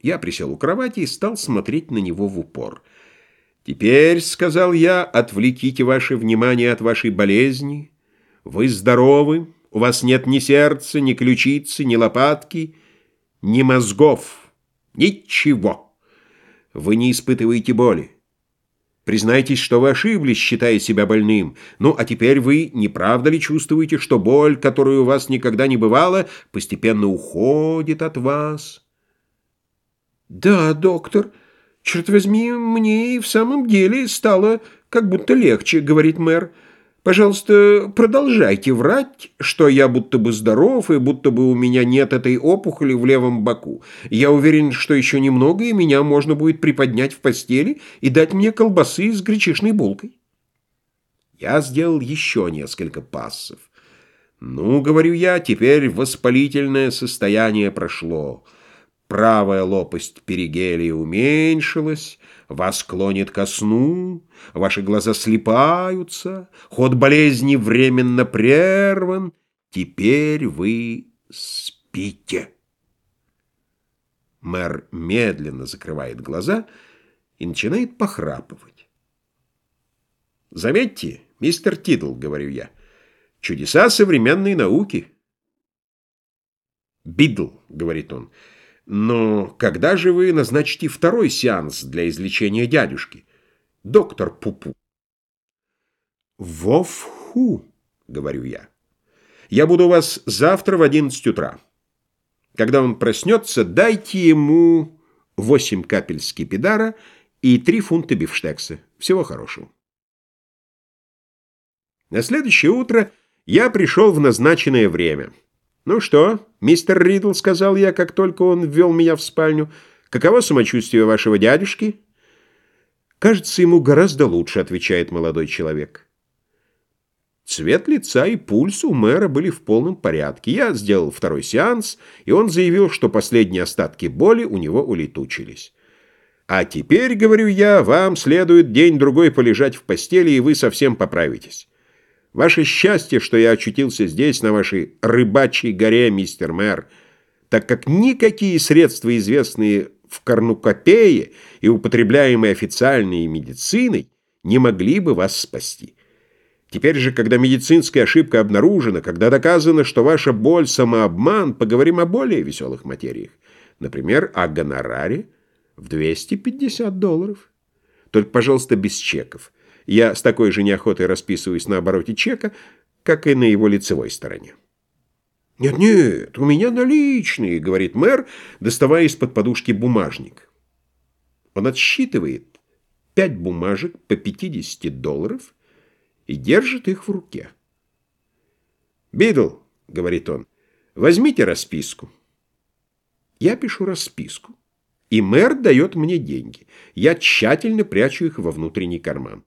Я присел у кровати и стал смотреть на него в упор. «Теперь, — сказал я, — отвлеките ваше внимание от вашей болезни. Вы здоровы, у вас нет ни сердца, ни ключицы, ни лопатки, ни мозгов, ничего. Вы не испытываете боли. Признайтесь, что вы ошиблись, считая себя больным. Ну, а теперь вы не правда ли чувствуете, что боль, которой у вас никогда не бывало, постепенно уходит от вас?» «Да, доктор, черт возьми, мне и в самом деле стало как будто легче», — говорит мэр. «Пожалуйста, продолжайте врать, что я будто бы здоров и будто бы у меня нет этой опухоли в левом боку. Я уверен, что еще немного, и меня можно будет приподнять в постели и дать мне колбасы с гречишной булкой». Я сделал еще несколько пассов. «Ну, — говорю я, — теперь воспалительное состояние прошло». Правая лопасть перигелия уменьшилась, вас клонит ко сну, ваши глаза слипаются, ход болезни временно прерван, теперь вы спите. Мэр медленно закрывает глаза и начинает похрапывать. «Заметьте, мистер Тидл, — говорю я, — чудеса современной науки». «Бидл», — говорит он, — но когда же вы назначите второй сеанс для излечения дядюшки? Доктор Пупу. Вовху, говорю я. Я буду у вас завтра в 11 утра. Когда он проснется, дайте ему 8 капель скипидара и 3 фунта бифштекса. Всего хорошего. На следующее утро я пришел в назначенное время. «Ну что, мистер Ридл, — сказал я, как только он ввел меня в спальню, — каково самочувствие вашего дядюшки?» «Кажется, ему гораздо лучше», — отвечает молодой человек. Цвет лица и пульс у мэра были в полном порядке. Я сделал второй сеанс, и он заявил, что последние остатки боли у него улетучились. «А теперь, — говорю я, — вам следует день-другой полежать в постели, и вы совсем поправитесь». Ваше счастье, что я очутился здесь, на вашей рыбачьей горе, мистер мэр, так как никакие средства, известные в Корнукопее и употребляемые официальной медициной, не могли бы вас спасти. Теперь же, когда медицинская ошибка обнаружена, когда доказано, что ваша боль – самообман, поговорим о более веселых материях. Например, о гонораре в 250 долларов. Только, пожалуйста, без чеков. Я с такой же неохотой расписываюсь на обороте чека, как и на его лицевой стороне. «Нет-нет, у меня наличные», — говорит мэр, доставая из-под подушки бумажник. Он отсчитывает пять бумажек по 50 долларов и держит их в руке. «Бидл», — говорит он, — «возьмите расписку». Я пишу расписку, и мэр дает мне деньги. Я тщательно прячу их во внутренний карман.